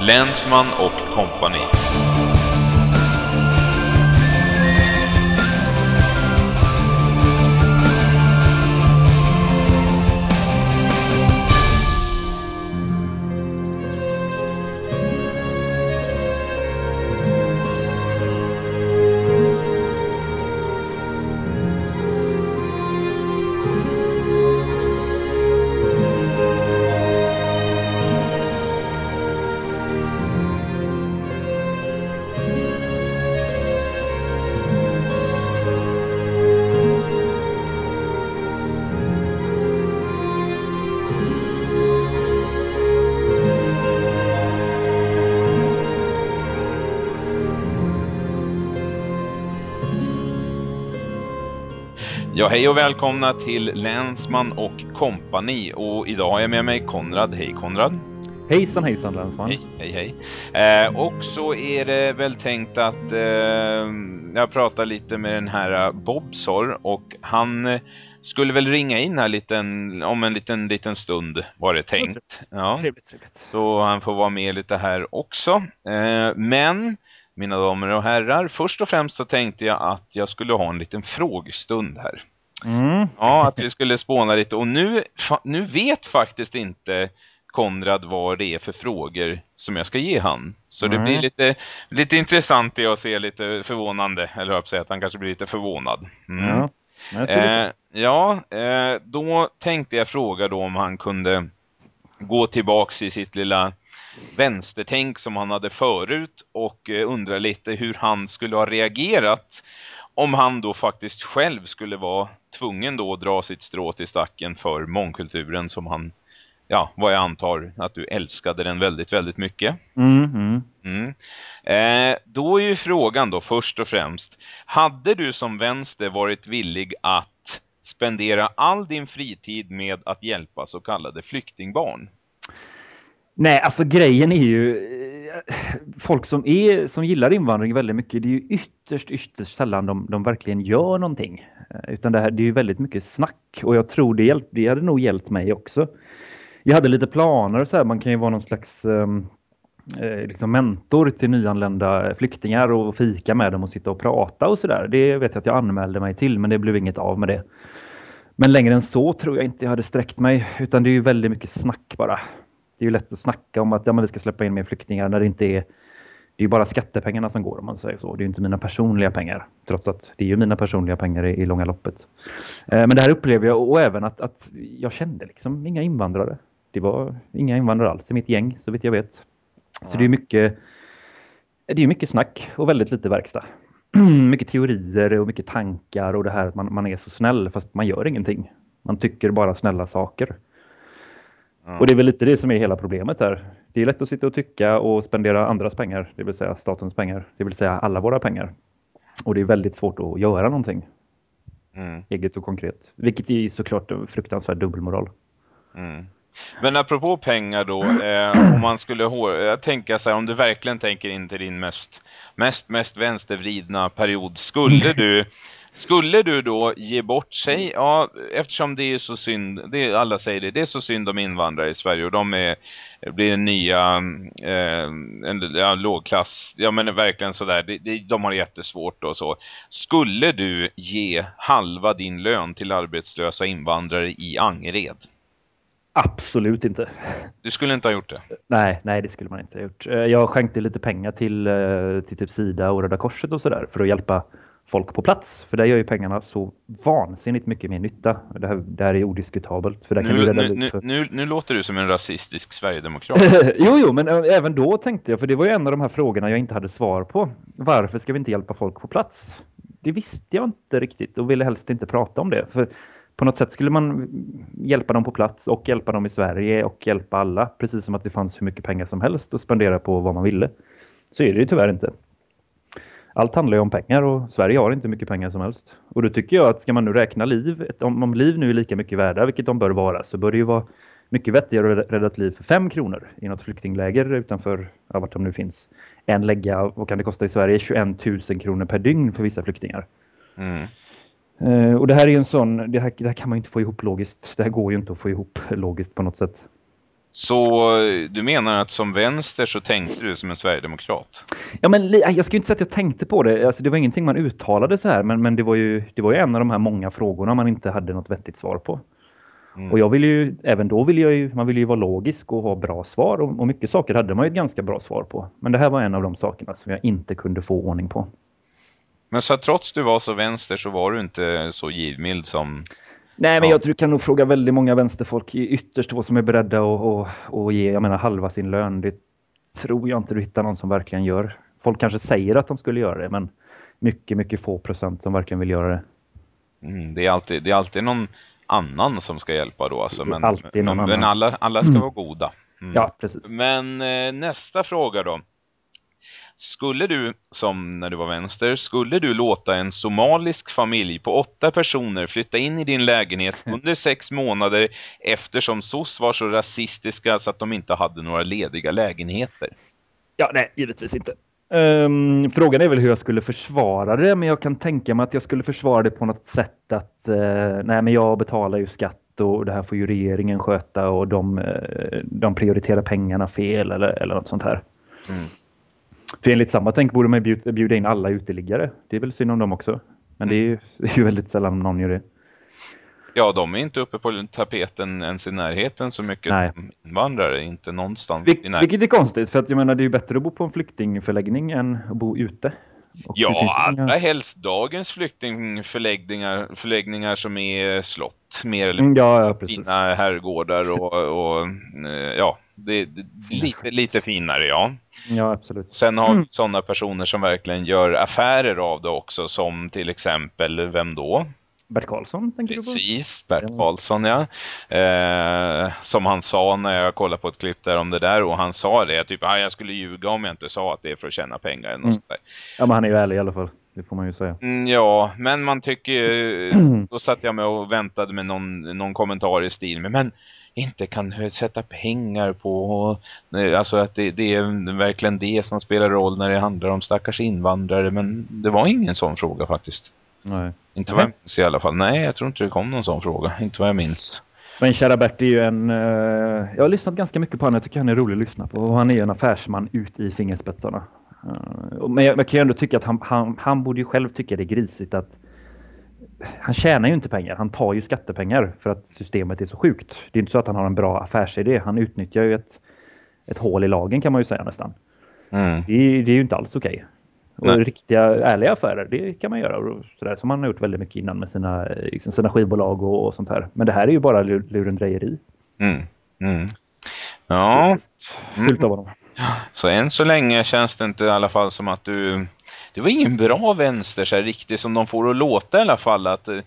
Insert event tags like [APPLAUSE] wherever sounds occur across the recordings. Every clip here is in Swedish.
Länsman och kompani. Ja, hej och välkomna till Länsman och kompani. Och idag har jag med mig Konrad. Hej Konrad. Hejsan hejsan Länsman. Hej, hej, hej. Eh, och så är det väl tänkt att eh, jag pratar lite med den här Bobsor och han eh, skulle väl ringa in här liten, om en liten, liten stund var det tänkt. Ja. Trevligt, trevligt. Så han får vara med lite här också. Eh, men mina damer och herrar, först och främst så tänkte jag att jag skulle ha en liten frågestund här. Mm. Ja, att vi skulle spåna lite. Och nu, nu vet faktiskt inte Konrad vad det är för frågor som jag ska ge han. Så mm. det blir lite, lite intressant det att se lite förvånande. Eller jag säga att han kanske blir lite förvånad. Mm. Ja, eh, ja eh, då tänkte jag fråga då om han kunde gå tillbaks i sitt lilla vänstertänk som han hade förut och eh, undra lite hur han skulle ha reagerat om han då faktiskt själv skulle vara tvungen då att dra sitt strå till stacken för mångkulturen som han, ja, vad jag antar att du älskade den väldigt, väldigt mycket. Mm, mm. Mm. Eh, då är ju frågan då först och främst, hade du som vänster varit villig att spendera all din fritid med att hjälpa så kallade flyktingbarn? Nej, alltså grejen är ju eh, folk som, är, som gillar invandring väldigt mycket. Det är ju ytterst, ytterst sällan de, de verkligen gör någonting. Eh, utan det, här, det är ju väldigt mycket snack och jag tror det, hjälpt, det hade nog hjälpt mig också. Jag hade lite planer så här, man kan ju vara någon slags ehm, eh, liksom mentor till nyanlända flyktingar och fika med dem och sitta och prata och sådär. Det vet jag att jag anmälde mig till men det blev inget av med det. Men längre än så tror jag inte jag hade sträckt mig utan det är ju väldigt mycket snack bara det är ju lätt att snacka om att ja, men vi ska släppa in mer flyktingar när det inte är det är bara skattepengarna som går om man säger så. Det är inte mina personliga pengar. Trots att det är ju mina personliga pengar i, i långa loppet. Eh, men det här upplever jag och även att, att jag kände liksom inga invandrare. Det var inga invandrare alls i mitt gäng så vitt jag vet. Så ja. det är mycket det är mycket snack och väldigt lite verkstad. [CLEARS THROAT] mycket teorier och mycket tankar och det här att man, man är så snäll fast man gör ingenting. Man tycker bara snälla saker. Och det är väl lite det som är hela problemet här. Det är lätt att sitta och tycka och spendera andras pengar, det vill säga statens pengar, det vill säga alla våra pengar. Och det är väldigt svårt att göra någonting mm. eget och konkret. Vilket är såklart en fruktansvärd dubbelmoral. Mm. Men apropå pengar då, eh, om man skulle jag tänker så här, om du verkligen tänker in till din mest, mest, mest vänstervridna period, skulle [LAUGHS] du skulle du då ge bort sig? Ja, eftersom det är så synd, det är, alla säger det, det är så synd om invandrare i Sverige och de är, blir nya eh, en, ja, lågklass, ja men verkligen sådär, det, det, de har det jättesvårt och så. Skulle du ge halva din lön till arbetslösa invandrare i Angered? Absolut inte. Du skulle inte ha gjort det? Nej, nej det skulle man inte ha gjort. Eh, jag skänkte lite pengar till, eh, till typ Sida och Röda Korset och sådär för att hjälpa folk på plats. För där gör ju pengarna så vansinnigt mycket mer nytta. Det här, det här är odiskutabelt. För där kan nu, nu, nu, för... nu, nu, låter du som en rasistisk sverigedemokrat. [LAUGHS] jo, jo, men även då tänkte jag, för det var ju en av de här frågorna jag inte hade svar på. Varför ska vi inte hjälpa folk på plats? Det visste jag inte riktigt och ville helst inte prata om det. För på något sätt skulle man hjälpa dem på plats och hjälpa dem i Sverige och hjälpa alla. Precis som att det fanns hur mycket pengar som helst att spendera på vad man ville. Så är det ju tyvärr inte allt handlar ju om pengar och Sverige har inte mycket pengar som helst. Och då tycker jag att ska man nu räkna liv, om, om liv nu är lika mycket värda, vilket de bör vara, så bör det ju vara mycket vettigare att rädda ett liv för fem kronor i något flyktingläger utanför, ja, vart de nu finns, än lägga, vad kan det kosta i Sverige, 21 000 kronor per dygn för vissa flyktingar. Mm. Uh, och det här är ju en sån, det här, det här kan man inte få ihop logiskt. Det här går ju inte att få ihop logiskt på något sätt. Så du menar att som vänster så tänkte du som en Sverigedemokrat? Ja, men jag ska inte säga att jag tänkte på det. Alltså, det var ingenting man uttalade så här, men, men det, var ju, det var ju en av de här många frågorna man inte hade något vettigt svar på. Mm. Och jag ville ju, även då ville jag ju, man ville ju vara logisk och ha bra svar och, och mycket saker hade man ju ett ganska bra svar på. Men det här var en av de sakerna som jag inte kunde få ordning på. Men så trots du var så vänster så var du inte så givmild som... Nej, men ja. jag tror du kan nog fråga väldigt många vänsterfolk ytterst vad som är beredda att och, och ge, jag menar halva sin lön. Det tror jag inte du hittar någon som verkligen gör. Folk kanske säger att de skulle göra det, men mycket, mycket få procent som verkligen vill göra det. Mm, det, är alltid, det är alltid någon annan som ska hjälpa då. Alltså, men, alltid någon men, men alla, alla ska mm. vara goda. Mm. Ja, precis. Men eh, nästa fråga då. Skulle du, som när du var vänster, skulle du låta en somalisk familj på åtta personer flytta in i din lägenhet [LAUGHS] under sex månader eftersom SOS var så rasistiska så att de inte hade några lediga lägenheter? Ja, nej, givetvis inte. Um, frågan är väl hur jag skulle försvara det, men jag kan tänka mig att jag skulle försvara det på något sätt att uh, nej, men jag betalar ju skatt och det här får ju regeringen sköta och de, uh, de prioriterar pengarna fel eller, eller något sånt här. Mm. För enligt samma tänk borde man bjuda, in alla uteliggare. Det är väl synd om dem också. Men det är ju, [LAUGHS] det är ju väldigt sällan någon gör det. Ja, de är inte uppe på tapeten ens i närheten så mycket Nej. som invandrare. Inte någonstans Vil i närheten. Vilket är konstigt, för att jag menar det är ju bättre att bo på en flyktingförläggning än att bo ute. Och ja, allra helst dagens flyktingförläggningar förläggningar som är slott, mer eller mindre ja, ja, fina herrgårdar och, och eh, ja, det, det, lite, lite finare, ja. Ja, absolut. Sen har vi mm. sådana personer som verkligen gör affärer av det också, som till exempel, vem då? Bert Karlsson tänker Precis, du på? Precis, Bert Karlsson ja. Eh, som han sa när jag kollade på ett klipp där om det där och han sa det, typ ah, jag skulle ljuga om jag inte sa att det är för att tjäna pengar. Eller mm. Ja men han är ju ärlig i alla fall, det får man ju säga. Mm, ja, men man tycker [CLEARS THROAT] då satt jag med och väntade med någon, någon kommentar i stil med, men inte kan sätta pengar på alltså att det, det, är verkligen det som spelar roll när det handlar om stackars invandrare men det var ingen sån fråga faktiskt. Nej. Inte vad jag minns i alla fall. Nej, jag tror inte det kom någon sån fråga. [LAUGHS] Inte vad jag minns. Men kära Bert är ju en... Uh, jag har lyssnat ganska mycket på honom. Jag tycker han är rolig att lyssna på. Och han är ju en affärsman ut i fingerspetsarna. Uh, men jag, jag, kan ju ändå tycka att han, han, han borde ju själv tycka det är grisigt att han tjänar ju inte pengar. Han tar ju skattepengar för att systemet är så sjukt. Det är inte så att han har en bra affärsidé. Han utnyttjar ju ett, ett hål i lagen kan man ju säga nästan. Mm. Det, det, är ju inte alls okej. Och riktiga ärliga affärer, det kan man göra. sådär, som man har gjort väldigt mycket innan med sina, liksom sina skivbolag och, och sånt här. Men det här är ju bara lurendrejeri. Mm. Mm. Ja. Fyllt av honom. Så än så länge känns det inte i alla fall som att du... Du var ingen bra vänster så här, riktigt som de får att låta i alla fall. Att eh,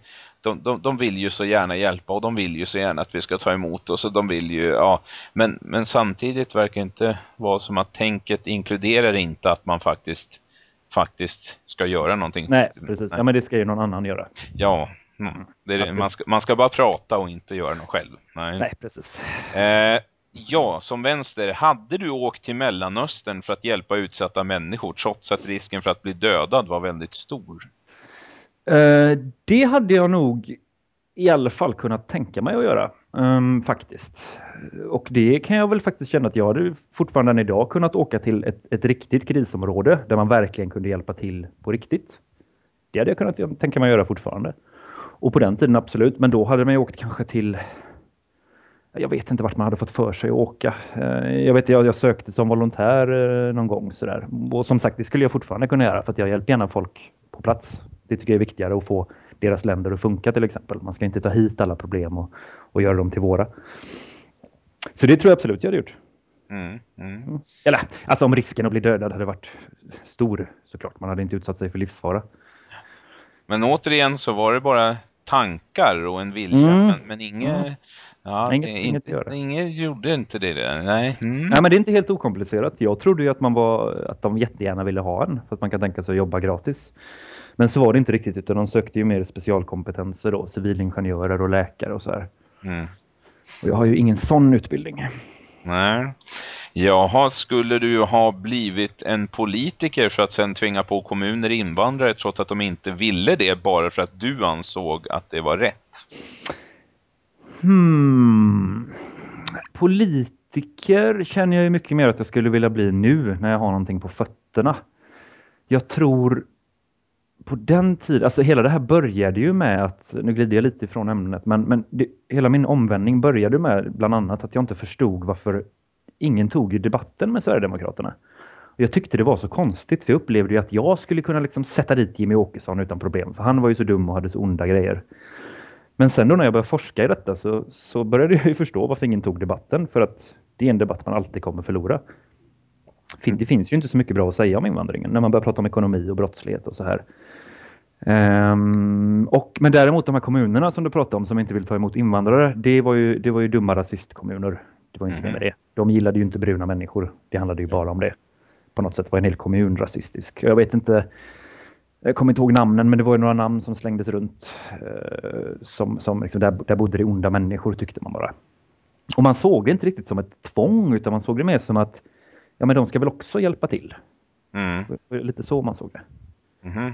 de, de, de vill ju så gärna hjälpa och de vill ju så gärna att vi ska ta emot oss och de vill ju, ja. Men, men samtidigt verkar inte vara som att tänket inkluderar inte att man faktiskt faktiskt ska göra någonting. Nej, precis. Nej. Ja, men det ska ju någon annan göra. Ja, mm. är, man, ska, man ska bara prata och inte göra något själv. Nej, Nej precis. Eh, ja, som vänster, hade du åkt till Mellanöstern för att hjälpa utsatta människor trots att risken för att bli dödad var väldigt stor? Eh, det hade jag nog i alla fall kunnat tänka mig att göra, um, faktiskt. Och det kan jag väl faktiskt känna att jag hade fortfarande än idag kunnat åka till ett, ett riktigt krisområde där man verkligen kunde hjälpa till på riktigt. Det hade jag kunnat tänka mig att göra fortfarande. Och på den tiden absolut, men då hade man ju åkt kanske till jag vet inte vart man hade fått för sig att åka. Ehm, jag vet jag, jag sökte som volontär eh, någon gång sådär. Och som sagt, det skulle jag fortfarande kunna göra för att jag hjälper gärna folk på plats. Det tycker jag är viktigare att få deras länder att funka till exempel. Man ska inte ta hit alla problem och, och göra dem till våra. Så det tror jag absolut jag hade gjort. Mm, mm. mm. Eller, alltså om risken att bli dödad hade varit stor såklart. Man hade inte utsatt sig för livsfara. Men återigen så var det bara tankar och en vilja. Mm. Men, men inget, mm. Ja, inget, inte, inget, göra. inget gjorde inte det där. Nej. Mm. Nej, men det är inte helt okomplicerat. Jag trodde ju att, man var, att de jättegärna ville ha en. För att man kan tänka sig att jobba gratis. Men så var det inte riktigt utan de sökte ju mer specialkompetenser då, civilingenjörer och läkare och så här. Mm. Och jag har ju ingen sån utbildning. Nej. Jaha, skulle du ha blivit en politiker för att sen tvinga på kommuner invandrare trots att de inte ville det bara för att du ansåg att det var rätt? Hmm. Politiker känner jag ju mycket mer att jag skulle vilja bli nu när jag har någonting på fötterna. Jag tror på den tiden, alltså hela det här började ju med att, nu glider jag lite ifrån ämnet, men, men det, hela min omvändning började med bland annat att jag inte förstod varför ingen tog i debatten med Sverigedemokraterna. Jag tyckte det var så konstigt för jag upplevde ju att jag skulle kunna liksom sätta dit Jimmy Åkesson utan problem för han var ju så dum och hade så onda grejer. Men sen då när jag började forska i detta så, så började jag ju förstå varför ingen tog debatten för att det är en debatt man alltid kommer förlora. Det finns ju inte så mycket bra att säga om invandringen när man börjar prata om ekonomi och brottslighet och så här. Um, och, men däremot de här kommunerna som du pratade om som inte vill ta emot invandrare, det var ju, det var ju dumma rasistkommuner. Det var inte mm. med det. De gillade ju inte bruna människor. Det handlade ju bara om det. På något sätt var en hel kommun rasistisk. Jag vet inte, jag kommer inte ihåg namnen, men det var ju några namn som slängdes runt. Uh, som, som liksom, där, där bodde det onda människor tyckte man bara. Och man såg det inte riktigt som ett tvång utan man såg det mer som att ja men de ska väl också hjälpa till. Mm. Lite så man såg det. Mm.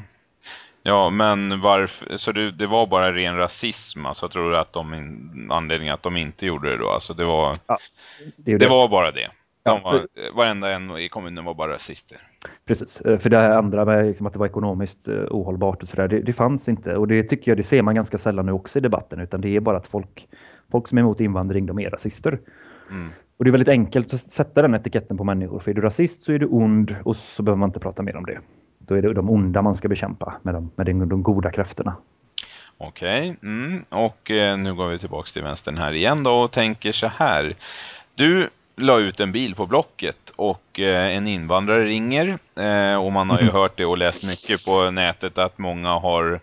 Ja, men varför, så det, det, var bara ren rasism, alltså tror du att de, anledningen att de inte gjorde det då, alltså det var, ja, det, det, det, var bara det. De var, varenda en i kommunen var bara rasister. Precis, eh, för det här andra med liksom att det var ekonomiskt eh, ohållbart och sådär, det, det fanns inte. Och det tycker jag, det ser man ganska sällan nu också i debatten, utan det är bara att folk, folk som är emot invandring, de är rasister. Mm. Och det är väldigt enkelt att sätta den etiketten på människor, för är du rasist så är du ond och så behöver man inte prata mer om det. Då är det de onda man ska bekämpa med de, med de goda krafterna. Okej, okay. mm. och eh, nu går vi tillbaka till vänstern här igen då och tänker så här. Du la ut en bil på Blocket och eh, en invandrare ringer eh, och man har ju mm. hört det och läst mycket på nätet att många har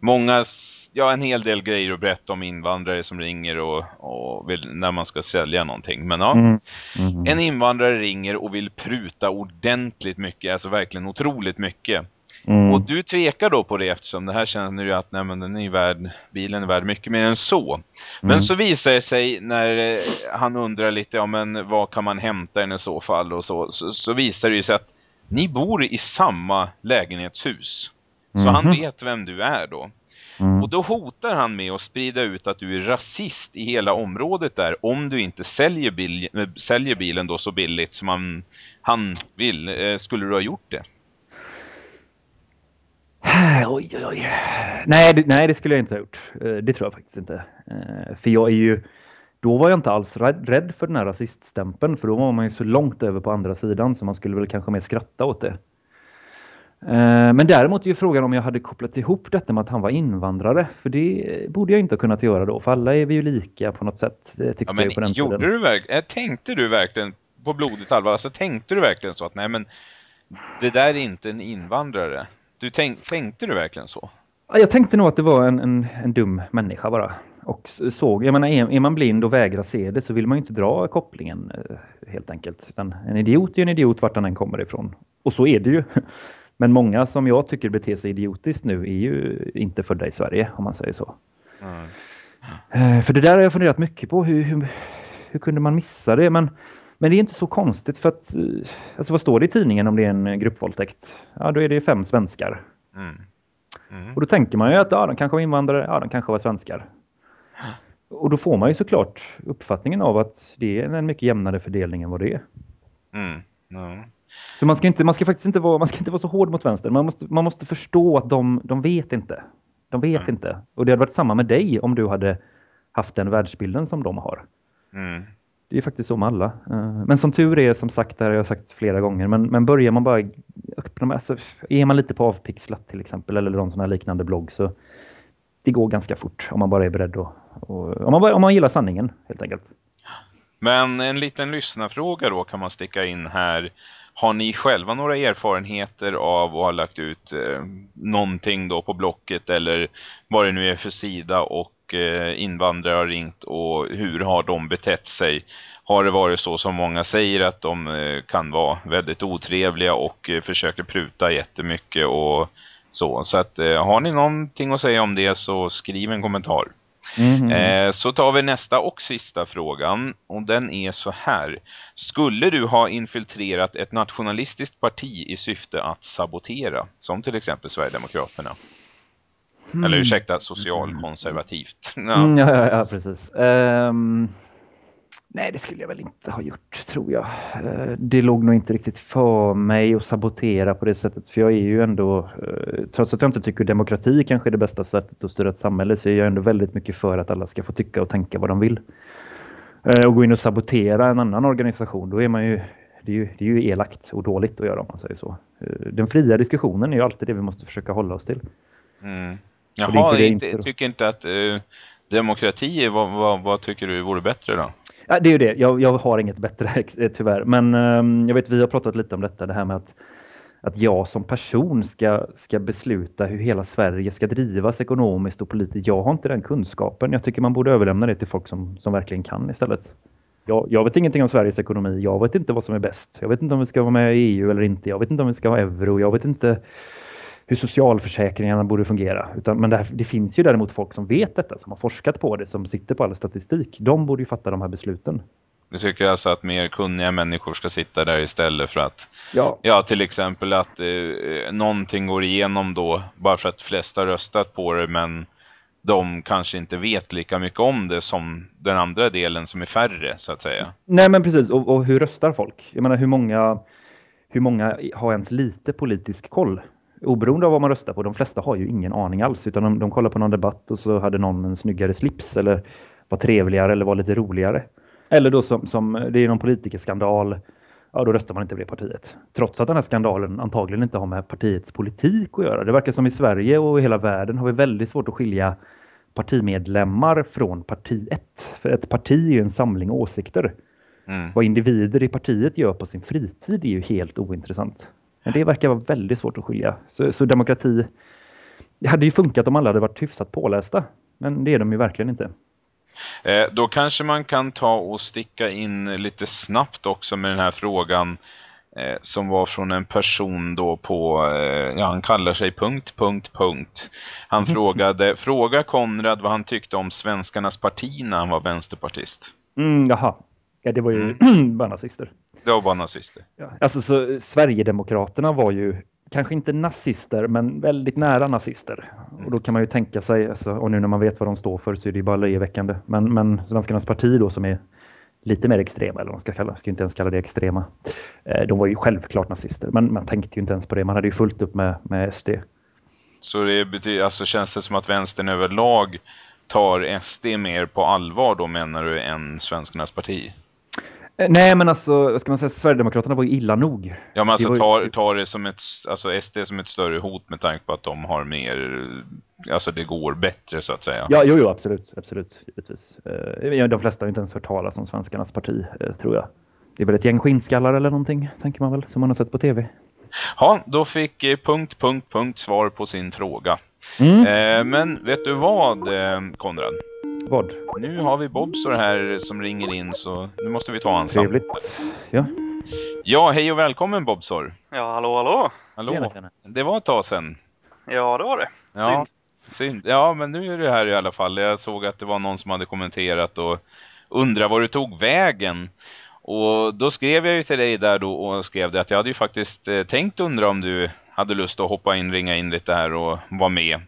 många, ja en hel del grejer att berätta om invandrare som ringer och, och vill, när man ska sälja någonting. Men ja, mm. Mm. en invandrare ringer och vill pruta ordentligt mycket, alltså verkligen otroligt mycket. Mm. Och du tvekar då på det eftersom det här känns nu att nej, men den är värd, bilen är värd mycket mer än så. Men mm. så visar det sig när eh, han undrar lite, ja men vad kan man hämta den i så fall och så, så, så visar det sig att ni bor i samma lägenhetshus. Så mm han mhm. vet vem du är då. Mm. Och då hotar han med att sprida ut att du är rasist i hela området där om du inte säljer, bil, äh, säljer bilen då så billigt som han, han vill. Eh, skulle du ha gjort det? Oj, oj, oj. Nej, det, nej, det skulle jag inte ha gjort. Eh, det tror jag faktiskt inte. Eh, för jag är ju... Då var jag inte alls rädd för den här rasiststämpeln. För då var man ju så långt över på andra sidan så man skulle väl kanske mer skratta åt det. Eh, men däremot är ju frågan om jag hade kopplat ihop detta med att han var invandrare. För det borde jag inte ha kunnat göra då. För alla är vi ju lika på något sätt. Tyckte ja, men på den gjorde tiden. du verkligen, tänkte du verkligen på blodigt allvar? Alltså tänkte du verkligen så att nej men det där är inte en invandrare? Du tänk, tänkte du verkligen så? Jag tänkte nog att det var en, en, en dum människa bara. Och såg, jag menar, är, är, man blind och vägrar se det så vill man ju inte dra kopplingen eh, helt enkelt. Utan en idiot är en idiot vart han än kommer ifrån. Och så är det ju. [LAUGHS] Men många som jag tycker beter sig idiotiskt nu är ju inte födda i Sverige om man säger så. Mm. För det där har jag funderat mycket på. Hur, hur, hur, kunde man missa det? Men, men det är inte så konstigt för att, eh, alltså vad står det i tidningen om det är en gruppvåldtäkt? Ja, då är det fem svenskar. Mm. mm. Och då tänker man ju att ja, de kanske var invandrare, ja, de kanske var svenskar. Och då får man ju såklart uppfattningen av att det är en mycket jämnare fördelning än vad det är. Mm. Så man ska, inte, man ska faktiskt inte vara, man ska inte vara så hård mot vänster. Man måste, man måste förstå att de, de vet inte. De vet mm. inte. Och det hade varit samma med dig om du hade haft den världsbilden som de har. Mm. Det är faktiskt så med alla. Eh, men som tur är, som sagt, det har jag sagt flera gånger, men, men börjar man bara öppna, alltså, är man lite på avpixlat till exempel, eller någon sån här liknande blogg, så det går ganska fort om man bara är beredd och, och om, man bara, om man gillar sanningen helt enkelt. Men en liten lyssnarfråga då kan man sticka in här. Har ni själva några erfarenheter av att ha lagt ut eh, någonting då på blocket eller vad det nu är för sida och eh, invandrare har ringt och hur har de betett sig? Har det varit så som många säger att de eh, kan vara väldigt otrevliga och eh, försöker pruta jättemycket och så. Så att har ni någonting att säga om det så skriv en kommentar. Mm. Eh, så tar vi nästa och sista frågan och den är så här. Skulle du ha infiltrerat ett nationalistiskt parti i syfte att sabotera, som till exempel Sverigedemokraterna? Mm. Eller ursäkta, socialkonservativt. [LAUGHS] Ja. Mm, ja, ja, ja, precis. Um, Nej, det skulle jag väl inte ha gjort, tror jag. Eh, det låg nog inte riktigt för mig att sabotera på det sättet. För jag är ju ändå, eh, trots att jag inte tycker demokrati kanske är det bästa sättet att styra ett samhälle, så är jag ändå väldigt mycket för att alla ska få tycka och tänka vad de vill. Och gå in och sabotera en annan organisation, då är man ju, det är ju, det är ju elakt och dåligt att göra om man säger så. Den fria diskussionen är ju alltid det vi måste försöka hålla oss till. Mm. Jaha, inte, inte tycker inte att uh, demokrati, vad, vad, vad, tycker du vore bättre då? Ja, det är ju det. Jag, jag har inget bättre [LAUGHS] eh, tyvärr. Men um, jag vet, vi har pratat lite om detta, det här med att, att jag som person ska, ska besluta hur hela Sverige ska drivas ekonomiskt och politiskt. Jag har inte den kunskapen. Jag tycker man borde överlämna det till folk som, som verkligen kan istället. Jag, jag vet ingenting om Sveriges ekonomi. Jag vet inte vad som är bäst. Jag vet inte om vi ska vara med i EU eller inte. Jag vet inte om vi ska ha euro. Jag vet inte hur socialförsäkringarna borde fungera. Utan, men det, det, finns ju däremot folk som vet detta, som har forskat på det, som sitter på all statistik. De borde ju fatta de här besluten. Du tycker alltså att mer kunniga människor ska sitta där istället för att, ja, ja till exempel att eh, någonting går igenom då, bara för att flesta röstat på det, men de kanske inte vet lika mycket om det som den andra delen som är färre, så att säga. Nej, men precis. Och, och hur röstar folk? Jag menar, hur många, hur många har ens lite politisk koll? Oberoende av vad man röstar på, de flesta har ju ingen aning alls utan de, de kollar på någon debatt och så hade någon en snyggare slips eller var trevligare eller var lite roligare. Eller då som, som det är någon politikerskandal, ja då röstar man inte på det partiet. Trots att den här skandalen antagligen inte har med partiets politik att göra. Det verkar som i Sverige och i hela världen har vi väldigt svårt att skilja partimedlemmar från partiet. För ett parti är ju en samling åsikter. Mm. Vad individer i partiet gör på sin fritid är ju helt ointressant. Men det verkar vara väldigt svårt att skilja. Så, så demokrati, det hade ju funkat om alla hade varit hyfsat pålästa. Men det är de ju verkligen inte. Eh, då kanske man kan ta och sticka in lite snabbt också med den här frågan eh, som var från en person då på, eh, ja han kallar sig punkt, punkt, punkt. Han frågade, fråga Konrad vad han tyckte om svenskarnas parti när han var vänsterpartist. Mm, jaha, ja det var ju mm. [CLEARS THROAT] bara nazister. Det var bara nazister. Ja, alltså så Sverigedemokraterna var ju kanske inte nazister men väldigt nära nazister. Och då kan man ju tänka sig, alltså, och nu när man vet vad de står för så är det ju bara löjeväckande. Men, men Svenskarnas parti då som är lite mer extrema, eller vad man ska kalla, ska inte ens kalla det extrema. Eh, de var ju självklart nazister, men man tänkte ju inte ens på det. Man hade ju fullt upp med, med SD. Så det betyder, alltså känns det som att vänstern överlag tar SD mer på allvar då menar du än Svenskarnas parti? Eh, nej, men alltså, vad ska man säga, Sverigedemokraterna var ju illa nog. Ja, men alltså tar, tar det som ett, alltså SD som ett större hot med tanke på att de har mer, alltså det går bättre så att säga. Ja, jo, jo absolut, absolut, givetvis. Eh, de flesta har inte ens hört talas om svenskarnas parti, eh, tror jag. Det är väl ett gäng skinnskallar eller någonting, tänker man väl, som man har sett på tv. Ja, då fick punkt, punkt, punkt svar på sin fråga. Mm. men vet du vad, Konrad? Vad? Nu har vi Bobsor här som ringer in så nu måste vi ta hans Trevligt. Ja. Ja, hej och välkommen Bobsor. Ja, hallå, hallå. Hallå. Tjena, tjena. Det var ett tag sedan. Ja, det var det. Ja, synd. synd. Ja, men nu är du här i alla fall. Jag såg att det var någon som hade kommenterat och undrar var du tog vägen. Och då skrev jag ju till dig där då och skrev det att jag hade ju faktiskt eh, tänkt undra om du hade lust att hoppa in, ringa in lite här och vara med.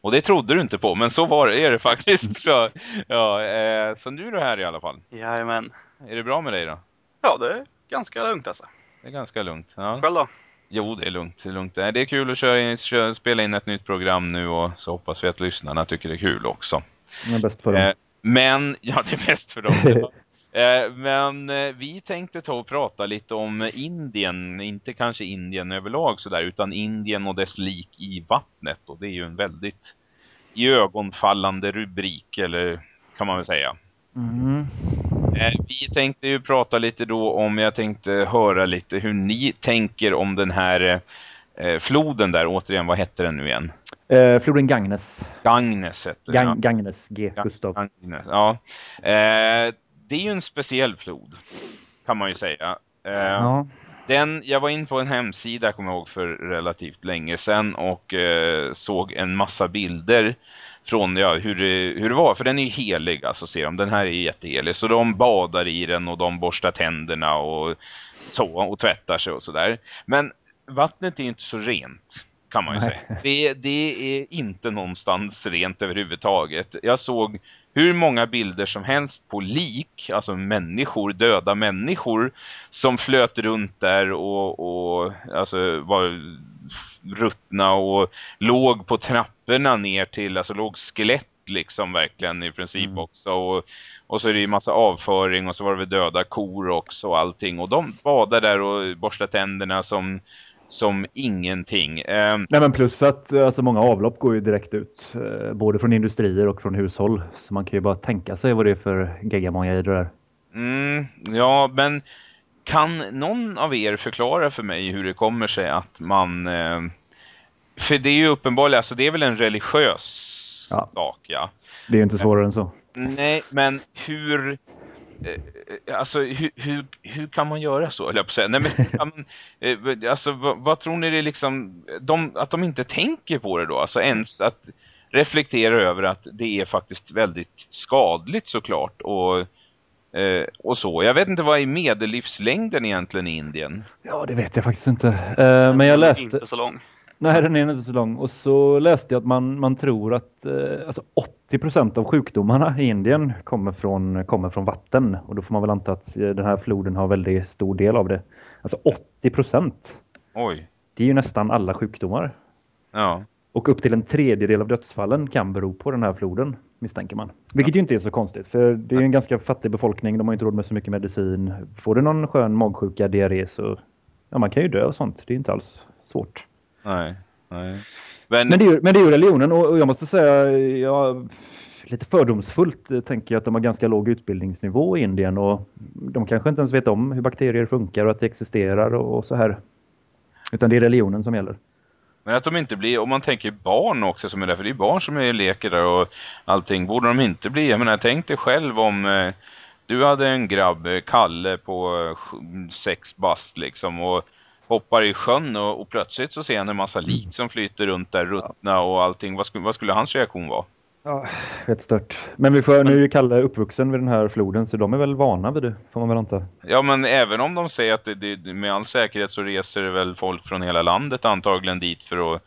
Och det trodde du inte på, men så var det, är det faktiskt. [LAUGHS] Så, ja, eh, så nu är du här i alla fall. Jajamän. Är det bra med dig då? Ja, det är ganska lugnt alltså. Det är ganska lugnt. Ja. Själv då? Jo, det är lugnt. Det är, lugnt. Det är kul att köra, köra, spela in ett nytt program nu och så hoppas vi att lyssnarna tycker det är kul också. Det är bäst för dem. Eh, men, ja det är bäst för dem. [LAUGHS] Eh, men eh, vi tänkte ta och prata lite om Indien, inte kanske Indien överlag sådär, utan Indien och dess lik i vattnet. Och det är ju en väldigt i ögonfallande rubrik, eller kan man väl säga. Mm. Vi tänkte ju prata lite då om, jag tänkte höra lite hur ni tänker om den här eh, floden där, återigen, vad hette den nu igen? Eh, floden Gagnes. Gagnes heter Gang, den. Gagnes, G. Gustav. Gagnes, ja. Eh, det är ju en speciell flod kan man ju säga. Eh, ja. Den, jag var in på en hemsida kommer jag ihåg för relativt länge sedan och eh, såg en massa bilder från ja, hur, det, hur det var. För den är ju helig alltså ser de. Den här är jättehelig. Så de badar i den och de borstar tänderna och så och tvättar sig och sådär. Men vattnet är inte så rent kan man ju Nej. säga. Det, det är inte någonstans rent överhuvudtaget. Jag såg hur många bilder som helst på lik, alltså människor, döda människor som flöt runt där och, och alltså var ruttna och låg på trapporna ner till, alltså låg skelett liksom verkligen i princip mm. också och, och så är det ju massa avföring och så var det väl döda kor också och allting och de badar där och borstar tänderna som som ingenting. Eh, Nej men plus att alltså, många avlopp går ju direkt ut. Eh, både från industrier och från hushåll. Så man kan ju bara tänka sig vad det är för geggamoja i det där. Mm, ja men kan någon av er förklara för mig hur det kommer sig att man... Eh, för det är ju uppenbarligen, alltså det är väl en religiös ja. sak ja. Det är ju inte svårare än så. Nej, men hur alltså hur, hur, hur kan man göra så? Eller jag säga. Nej, men, [LAUGHS] eh, alltså, vad, vad, tror ni det är liksom, de, att de inte tänker på det då? Alltså ens att reflektera över att det är faktiskt väldigt skadligt såklart och, eh, och så. Jag vet inte vad är medellivslängden egentligen i Indien? Ja, det vet jag faktiskt inte. Men jag läste... Inte så lång. Nej, den är inte så lång. Och så läste jag att man, man tror att eh, alltså 80 procent av sjukdomarna i Indien kommer från, kommer från vatten. Och då får man väl anta att eh, den här floden har väldigt stor del av det. Alltså 80 procent. Oj. Det är ju nästan alla sjukdomar. Ja. Och upp till en tredjedel av dödsfallen kan bero på den här floden, misstänker man. Vilket ja. ju inte är så konstigt, för det är ju en ganska fattig befolkning. De har inte råd med så mycket medicin. Får du någon skön magsjuka, diarré så... Ja, man kan ju dö och sånt. Det är inte alls svårt. Nej, nej. Men, men, det, är ju, men det är ju religionen och jag måste säga, jag, lite fördomsfullt tänker jag att de har ganska låg utbildningsnivå i Indien och de kanske inte ens vet om hur bakterier funkar och att det existerar och, och så här. Utan det är religionen som gäller. Men att de inte blir, om man tänker barn också som är där, för det är barn som är leker där och allting, borde de inte bli? Jag menar, tänk dig själv om eh, du hade en grabb, eh, Kalle på sex bast liksom och hoppar i sjön och, och, plötsligt så ser han en massa lik som flyter runt där, ruttna och allting. Vad skulle, vad skulle hans reaktion vara? Ja, rätt stört. Men vi får, nu är ju Kalle uppvuxen vid den här floden så de är väl vana vid det, får man väl anta. Ja, men även om de säger att det, det, med all säkerhet så reser det väl folk från hela landet antagligen dit för att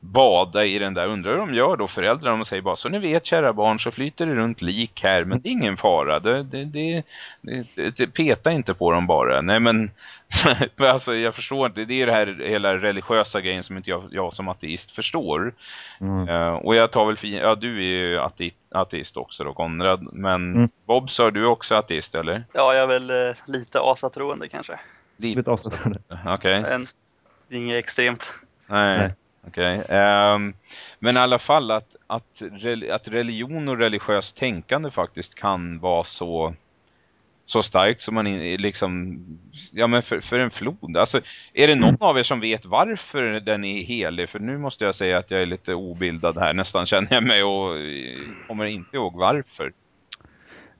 bada i den där. Undrar hur de gör då föräldrarna. De säger bara så ni vet kära barn så flyter det runt lik här. Men det är ingen fara. Det, det, det, det peta inte på dem bara. Nej [LAUGHS] men alltså, jag förstår inte. Det är det här hela religiösa grejen som inte jag, jag som ateist förstår. Mm. Uh, och jag tar väl fin ja du är ju ateist, ateist också då Konrad. Men mm. Bob sa du också ateist eller? Ja jag är väl uh, lite asatroende kanske. Lite, lite asatroende. Okej. Okay. inget extremt. Nej. Nej. Okej. Okay. Um, ehm, men i alla fall att, att, att religion och religiöst tänkande faktiskt kan vara så så starkt som man liksom ja men för, för en flod. Alltså är det någon mm. av er som vet varför den är helig? För nu måste jag säga att jag är lite obildad här nästan känner jag mig och eh, kommer inte ihåg varför.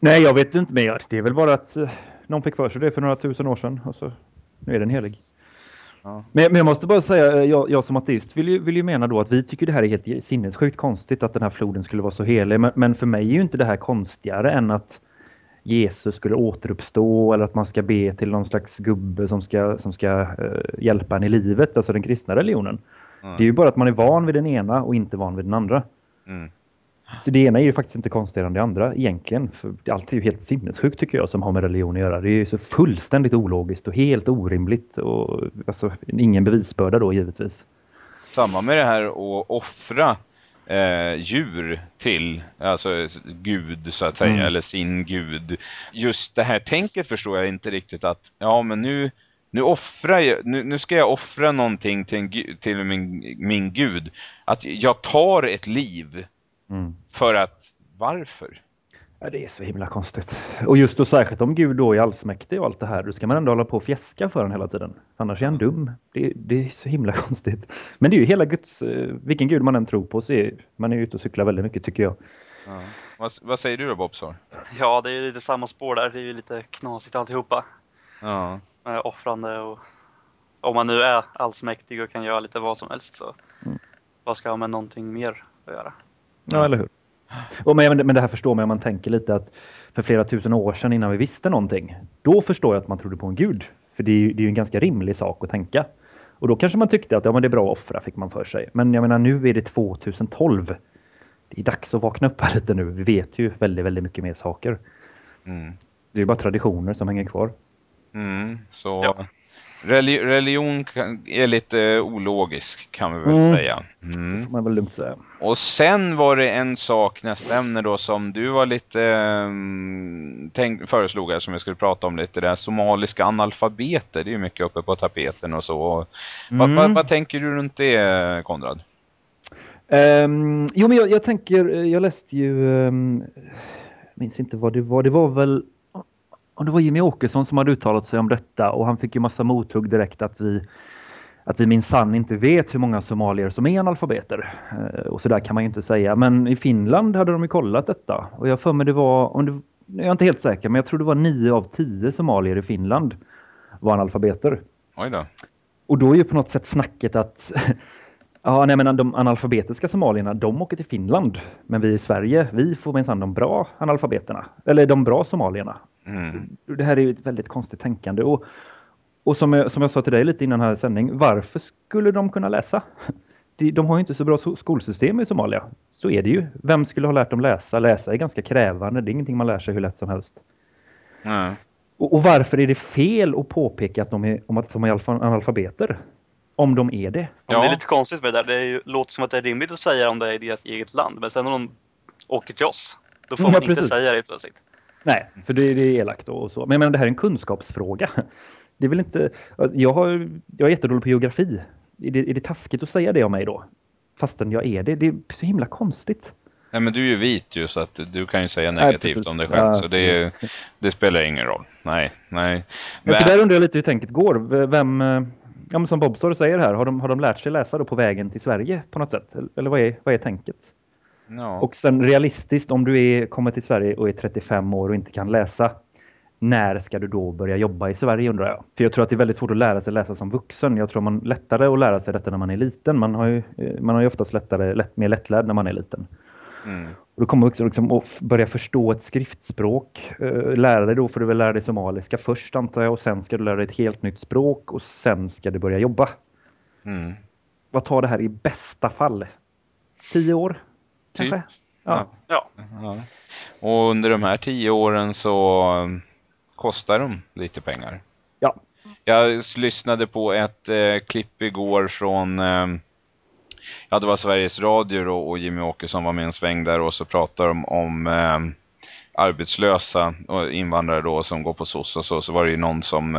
Nej, jag vet inte mer. Det är väl bara att uh, någon fick för sig det för några tusen år sedan och så nu är den helig. Men, men, jag måste bara säga, eh, jag, jag som ateist vill ju, vill ju mena då att vi tycker det här är helt sinnessjukt konstigt att den här floden skulle vara så helig. Men, men för mig är ju inte det här konstigare än att Jesus skulle återuppstå eller att man ska be till någon slags gubbe som ska, som ska uh, hjälpa en i livet, alltså den kristna religionen. Mm. Det är ju bara att man är van vid den ena och inte van vid den andra. Mm. Så det ena är ju faktiskt inte konstigare än det andra egentligen. För allt är ju helt sinnessjukt tycker jag som har med religion att göra. Det är ju så fullständigt ologiskt och helt orimligt. Och, alltså, ingen bevisbörda då givetvis. Samma med det här att offra eh, djur till alltså Gud så att säga. Mm. Eller sin Gud. Just det här tänket förstår jag inte riktigt att ja men nu nu offrar jag, nu, nu ska jag offra någonting till, en, till min, min Gud. Att jag tar ett liv Mm. För att, varför? Ja, det är så himla konstigt. Och just då särskilt om Gud då är allsmäktig och allt det här, då ska man ändå hålla på och fjäska för den hela tiden. Annars är han dum. Det, det, är så himla [LAUGHS] konstigt. Men det är ju hela Guds, eh, vilken Gud man än tror på så är man är ute och cyklar väldigt mycket tycker jag. Ja. Vad, vad, säger du då Bobsar? Ja, det är lite samma spår där. Det är ju lite knasigt alltihopa. Ja. Med offrande och om man nu är allsmäktig och kan göra lite vad som helst så mm. vad ska man med någonting mer att göra? Ja, eller hur? Och men, men det här förstår man om man tänker lite att för flera tusen år sedan innan vi visste någonting, då förstår jag att man trodde på en gud. För det är ju, det är ju en ganska rimlig sak att tänka. Och då kanske man tyckte att ja, men det är bra att offra, fick man för sig. Men jag menar, nu är det 2012. det är dags att vakna upp här lite nu. Vi vet ju väldigt, väldigt mycket mer saker. Mm. Det är ju bara traditioner som hänger kvar. Mm, så Ja. Reli- religion är lite ologisk kan vi väl Mm. säga. Det Mm. får man väl lugnt säga. Och sen var det en sak, nästa ämne då, som du var lite um, tänk, föreslog här som jag skulle prata om lite, det här somaliska analfabeter, det är ju mycket uppe på tapeten och så. Och, vad, Mm. vad, vad tänker du runt det, Konrad? Ehm, jo, men jag, jag tänker, eh, jag läste ju, um, minns inte vad det var, det var väl, om det var Jimmy Åkesson som hade uttalat sig om detta och han fick ju massa mothugg direkt att vi, att vi minsann inte vet hur många somalier som är analfabeter. Eh, och så där kan man ju inte säga, men i Finland hade de ju kollat detta och jag för mig det var, om det, jag är inte helt säker, men jag tror det var nio av tio somalier i Finland var analfabeter. Oj då. Och då är ju på något sätt snacket att [LAUGHS] ja, nej, men de analfabetiska somalierna, de åker till Finland. Men vi i Sverige, vi får minsann de bra analfabeterna. Eller de bra somalierna. Mm. Det här är ju ett väldigt konstigt tänkande. Och, och som, jag, som jag sa till dig lite innan här sändning, varför skulle de kunna läsa? [LAUGHS] De, de har ju inte så bra skolsystem i Somalia. Så är det ju. Vem skulle ha lärt dem läsa? Läsa är ganska krävande. Det är ingenting man lär sig hur lätt som helst. Ja. Och, och varför är det fel att påpeka att de är, om att de är alfa- analfabeter? Om de är det. Ja. Det är lite konstigt med det där. Det är ju, låter som att det är rimligt att säga om det är i deras eget land. Men sen om de åker till oss, då får Ja, man inte precis. säga det plötsligt. Nej, för det, det är elakt och så. Men jag menar, det här är en kunskapsfråga. [LAUGHS] Det är väl inte... Jag, har, jag är jättedålig på geografi. Är det, är det taskigt att säga det om mig då? Fastän jag är det. Det är så himla konstigt. Nej men du är ju vit ju så att du kan ju säga Nej, negativt precis. om dig själv Ja, så det, är, det spelar ingen roll. Nej, nej. Men där undrar jag lite hur tänket går. Vem, eh, ja, men som Bob står och säger här, har de, har de lärt sig läsa då på vägen till Sverige på något sätt? Eller vad är, vad är tänket? Ja. Och sen realistiskt, om du är, kommer till Sverige och är 35 år och inte kan läsa, när ska du då börja jobba i Sverige undrar jag? För jag tror att det är väldigt svårt att lära sig läsa som vuxen. Jag tror man lättare att lära sig detta när man är liten. Man har ju, eh, man har ju oftast lättare, lätt, mer lättlärd när man är liten. Mm. Och då kommer du också liksom att börja förstå ett skriftspråk. Eh, lära dig då får du väl lära dig somaliska först antar jag och sen ska du lära dig ett helt nytt språk och sen ska du börja jobba. Mm. Vad tar det här i bästa fall? Tio år? Typ. Kanske? Ja. Ja, Ja. Och under de här tio åren så um, kostar de lite pengar. Ja. Jag lyssnade på ett eh, klipp igår från eh, ja det var Sveriges Radio då, och Jimmy Åkesson var med en sväng där och så pratade de om eh, arbetslösa och invandrare då som går på SOS och så, så var det ju någon som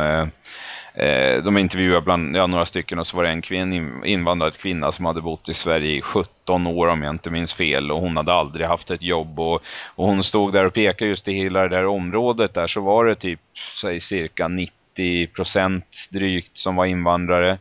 eh, de intervjuade bland ja, några stycken och så var det en kvinn, in- invandrad kvinna som hade bott i Sverige i 17 år om jag inte minns fel och hon hade aldrig haft ett jobb och, och hon stod där och pekade just i hela det där området där så var det typ säg cirka 90% drygt som var invandrare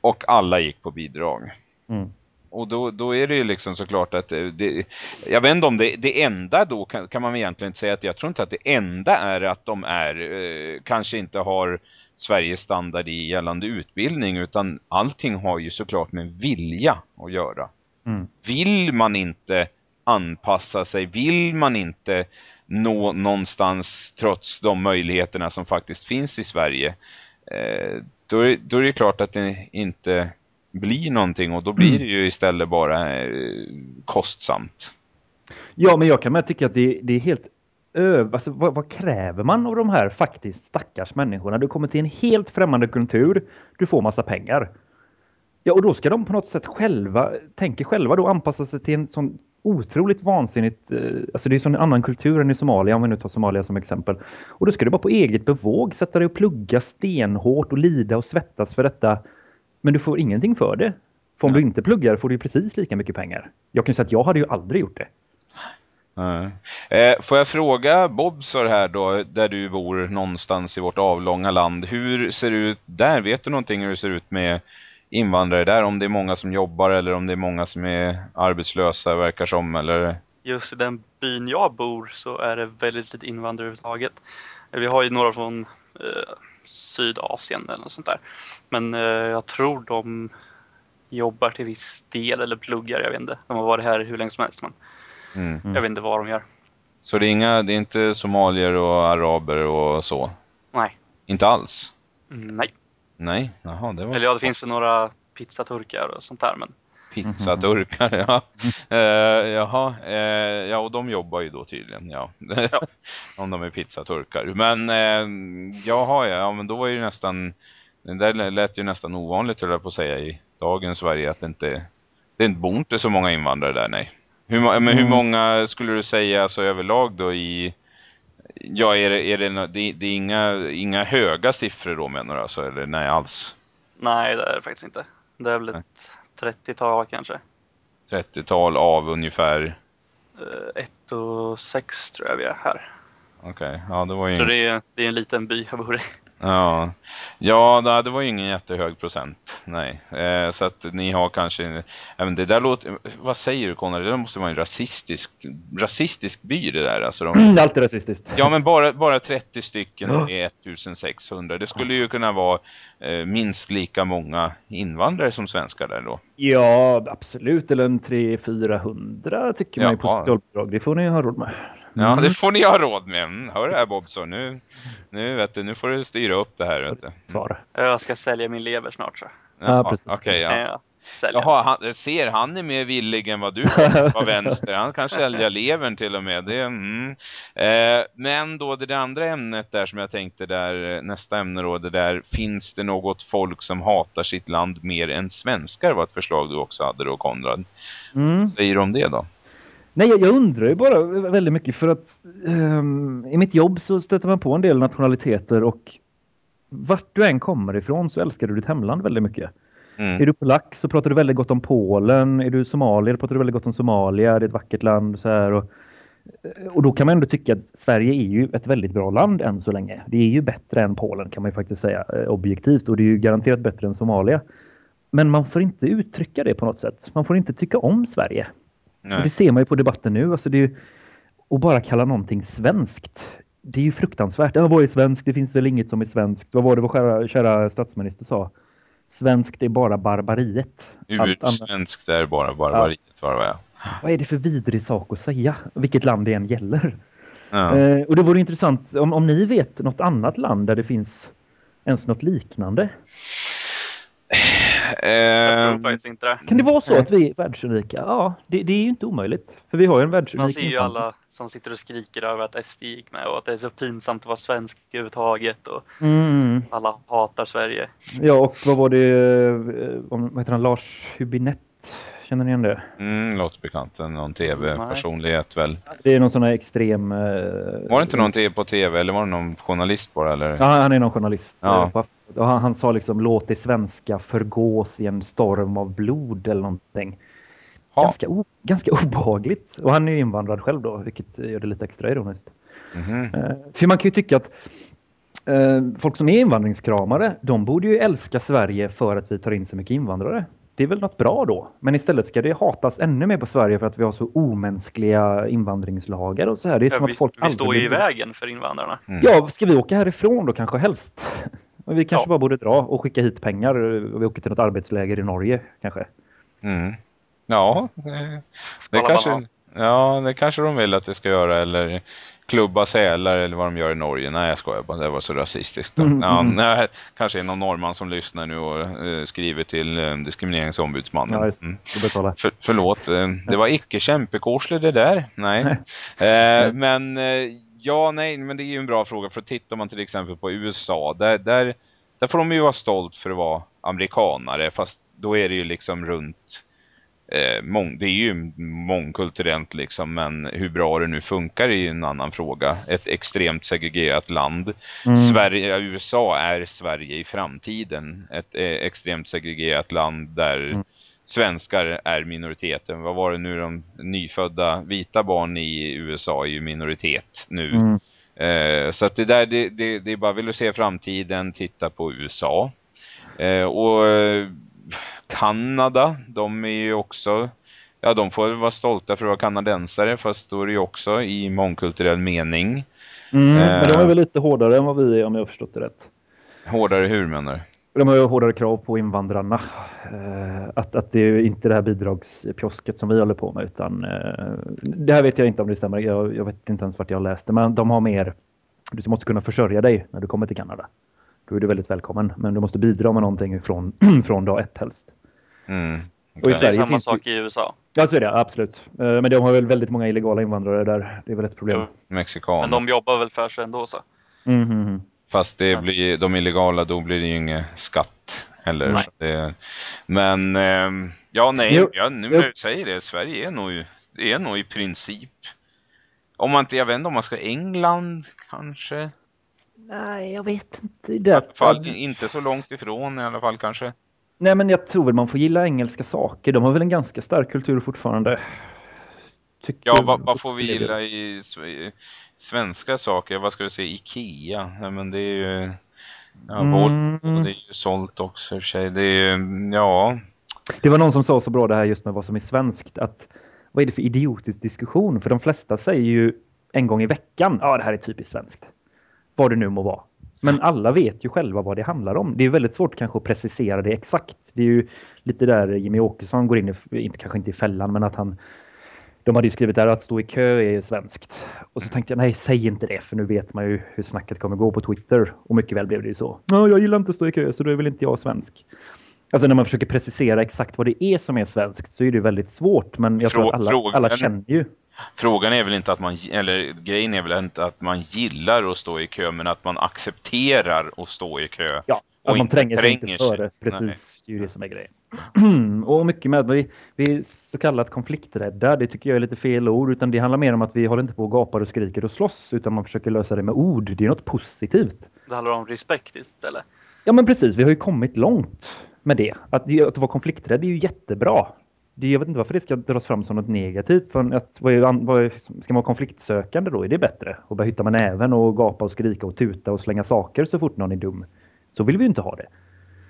och alla gick på bidrag. Mm. Och då, då är det ju liksom såklart att det, det, jag vet inte om det, det enda då kan, kan man egentligen inte säga att jag tror inte att det enda är att de är, eh, kanske inte har Sveriges standard i gällande utbildning utan allting har ju såklart med vilja att göra. Mm. Vill man inte anpassa sig, vill man inte nå någonstans trots de möjligheterna som faktiskt finns i Sverige eh, då, är, då är det klart att det inte blir någonting och då blir det ju istället bara eh, kostsamt. Ja, men jag kan med tycka att det, det är helt öv... Alltså, vad, vad kräver man av de här faktiskt stackars människorna? Du kommer till en helt främmande kultur, du får massa pengar. Ja, och då ska de på något sätt själva, tänker själva då anpassa sig till en sån otroligt vansinnigt, eh, alltså det är sån annan kultur än i Somalia, om vi nu tar Somalia som exempel. Och då ska du bara på eget bevåg sätta dig och plugga stenhårt och lida och svettas för detta. Men du får ingenting för det. För om Nej. du inte pluggar får du ju precis lika mycket pengar. Jag kan säga att jag hade ju aldrig gjort det. Eh, får jag fråga Bobsor här då, där du bor någonstans i vårt avlånga land. Hur ser det ut där? Vet du någonting hur det ser ut med invandrare där? Om det är många som jobbar eller om det är många som är arbetslösa verkar som eller? just i den byn jag bor så är det väldigt lite invandrare överhuvudtaget. Vi har ju några från eh, Sydasien eller något sånt där. Men eh, jag tror de jobbar till viss del eller pluggar, jag vet inte. De har varit här hur länge som helst men Mm. Jag vet inte vad de gör. Så det är, inga, det är inte somalier och araber och så? Nej. Inte alls? Mm, Nej. Nej, jaha det var... Eller ja, det finns ju några pizzaturkar och sånt där men Pizzaturkar, ja. Uh, [LAUGHS] jaha, uh, ja och de jobbar ju då tydligen, ja. ja. [LAUGHS] Om de är pizzaturkar. Men uh, jaha, ja, men då var ju nästan, det där lät ju nästan ovanligt, höll jag på att säga, i dagens Sverige att det inte, det inte bor inte så många invandrare där, nej. Hur, men hur mm. många skulle du säga alltså överlag då i Ja, är det, är det, det, det är inga, inga höga siffror då menar du alltså, eller nej alls? Nej, det är det faktiskt inte. Det är väl ett 30-tal kanske. 30-tal av ungefär? 1 uh, och 6 tror jag vi är här. Okej, okay. ja det var ju... Så det är, det är en liten by jag bor i. Ja, ja det var ju ingen jättehög procent. Nej, eh, så att ni har kanske även det där låter vad säger du Conrad? Det måste vara en rasistisk rasistisk by det där alltså de, mm, alltid rasistiskt. Ja, men bara bara 30 stycken är 1600. Det skulle ju kunna vara eh, minst lika många invandrare som svenskar där då. Ja, absolut eller en 3 400 tycker man ju på socialbidrag. Det får ni ha råd med. Ja, det får ni ha råd med. Mm, hör det här Bobson, nu, nu, vet du, nu får du styra upp det här. Vet du. Mm. Jag ska sälja min lever snart så. Ja, precis. Okej, okay, ja. ja. Jaha, han, ser han är mer villig än vad du [LAUGHS] var vänster. Han kan sälja levern till och med. Det, mm. eh, men då det andra ämnet där som jag tänkte där, nästa ämne då, det där, finns det något folk som hatar sitt land mer än svenskar var ett förslag du också hade då Konrad. Mm. Säger du om det då? Nej, jag, jag undrar ju bara väldigt mycket för att um, i mitt jobb så stöter man på en del nationaliteter och vart du än kommer ifrån så älskar du ditt hemland väldigt mycket. Mm. Är du polack så pratar du väldigt gott om Polen. Är du somalier pratar du väldigt gott om Somalia. Det är ett vackert land. Så här, och, och då kan man ändå tycka att Sverige är ju ett väldigt bra land än så länge. Det är ju bättre än Polen kan man ju faktiskt säga eh, objektivt och det är ju garanterat bättre än Somalia. Men man får inte uttrycka det på något sätt. Man får inte tycka om Sverige. Det ser man ju på debatten nu. Alltså det ju, och bara kalla någonting svenskt. Det är ju fruktansvärt. Ja, vad är svenskt? Det finns väl inget som är svenskt. Vad var det vår kära, kära statsminister sa? Svenskt är bara barbariet. Ursvenskt är bara barbariet. Ja. Var Vad är det för vidrig sak att säga? Vilket land det än gäller. Ja. Eh, och det vore intressant om, om ni vet något annat land där det finns ens något liknande. Jag tror ehm, faktiskt inte det. Kan det vara så att vi är [LAUGHS] världsunika? Ja, det, det är ju inte omöjligt. För vi har ju en världsunik. Man ser ju alla som sitter och skriker över att SD gick med och att det är så pinsamt att vara svensk överhuvudtaget och mm. alla hatar Sverige. Ja, och vad var det, eh, vad heter han, Lars Hubinett? Känner ni igen det? Mm, låter bekant. Någon tv-personlighet väl. Det är någon sån här extrem... Uh, var det inte någon på tv eller var det någon journalist bara? Eller? Ja, han är någon journalist. Ja. Eh, han, han, sa liksom låt det svenska förgås i en storm av blod eller någonting. Ganska, o, ganska obehagligt. Och han är ju invandrad själv då, vilket gör det lite extra ironiskt. Mm -hmm. för man kan ju tycka att uh, folk som är invandringskramare, de borde ju älska Sverige för att vi tar in så mycket invandrare det är väl något bra då. Men istället ska det hatas ännu mer på Sverige för att vi har så omänskliga invandringslagar och så här. Det är ja, som vi, att folk vi står i vägen för invandrarna. Mm. Ja, ska vi åka härifrån då kanske helst? Vi kanske ja. bara borde dra och skicka hit pengar och vi åker till något arbetsläger i Norge kanske. Mm. Ja, det, det kanske, ja, det kanske de vill att det ska göra eller klubba sälar eller vad de gör i Norge. Nej, jag skojar bara. Det var så rasistiskt. Mm, ja, mm. nej, kanske är någon norrman som lyssnar nu och uh, skriver till uh, diskrimineringsombudsmannen. Ja, mm. För, förlåt, uh, det var icke kämpekorsle det där. Nej. uh, men ja, nej, men det är ju en bra fråga. För tittar man till exempel på USA, där, där, där får de ju vara stolt för att vara amerikanare. Fast då är det ju liksom runt eh, mång, det är ju mångkulturellt liksom, men hur bra det nu funkar är ju en annan fråga. Ett extremt segregerat land. Mm. Sverige, USA är Sverige i framtiden. Ett eh, extremt segregerat land där mm. Svenskar är minoriteten. Vad var det nu de nyfödda vita barn i USA är ju minoritet nu. Mm. Eh, så att det där, det, det, det är bara vill du se framtiden, titta på USA. Eh, och Kanada, de är ju också ja de får vara stolta för att vara kanadensare fast då är det ju också i mångkulturell mening. Mm, eh, men de är väl lite hårdare än vad vi är om jag har förstått det rätt. Hårdare hur menar du? De har ju hårdare krav på invandrarna. Eh, att, att det är inte det här bidragspjosket som vi håller på med utan eh, det här vet jag inte om det stämmer. Jag, jag vet inte ens vart jag läste men de har mer du måste kunna försörja dig när du kommer till Kanada. Då är du väldigt välkommen men du måste bidra med någonting från, [CLEARS THROAT] från dag ett helst. Mm. Och i Det är Sverige samma finns sak det... i USA. Ja, så är det. Absolut. Eh, Men de har väl väldigt många illegala invandrare där. Det är väl ett problem. Mexikaner. Men de jobbar väl för sig ändå så. Mm, mm, mm. Fast det blir, de illegala, då blir det ju ingen skatt heller. Nej. Så Det, men, ehm, ja nej, Jo, ja, nu jo. när du säger det, Sverige är nog, är nog i princip, om man inte, jag vet inte om man ska England kanske, Nej, jag vet inte. i Det alla fall inte så långt ifrån i alla fall kanske. Nej, men jag tror väl man får gilla engelska saker. De har väl en ganska stark kultur fortfarande. Tycker- Ja, vad, vad får vi gilla i sve- svenska saker? Vad ska du säga, Ikea? Nej men det är ju, ja, Mm. Volvo, det är ju sålt också i och för sig. Det är ju, ja, Det var någon som sa så bra det här just med vad som är svenskt. Att, vad är det för idiotisk diskussion? För de flesta säger ju en gång i veckan, ja det här är typiskt svenskt. Vad det nu må vara. Men alla vet ju själva vad det handlar om. Det är väldigt svårt kanske att precisera det exakt. Det är ju lite där Jimmy Åkesson går in i, inte, kanske inte i fällan, men att han de hade ju skrivit där att stå i kö är svenskt. Och så tänkte jag, nej säg inte det för nu vet man ju hur snacket kommer gå på Twitter. Och mycket väl blev det ju så. Ja, jag gillar inte att stå i kö så då är väl inte jag svensk. Alltså när man försöker precisera exakt vad det är som är svenskt så är det väldigt svårt. Men jag tror att alla, alla känner ju. Frågan är väl inte att man, eller grejen är väl inte att man gillar att stå i kö, men att man accepterar att stå i kö. Ja, Och att man tränger sig inte före. Precis, Nej. det är ju det som är grejen. [CLEARS THROAT] och mycket med att vi, vi är så kallat konflikträdda. Det tycker jag är lite fel ord. Utan det handlar mer om att vi håller inte på och gapar och skriker och slåss. Utan man försöker lösa det med ord. Det är något positivt. Det handlar om respekt istället. Ja men precis, vi har ju kommit långt med det. Att, att vara konflikträdd är ju jättebra. Det, jag vet inte varför det ska dras fram som något negativt. För att, vad är, vad är, ska man vara konfliktsökande då? Är det bättre? Och börja hytta med näven och gapa och skrika och tuta och slänga saker så fort någon är dum. Så vill vi ju inte ha det.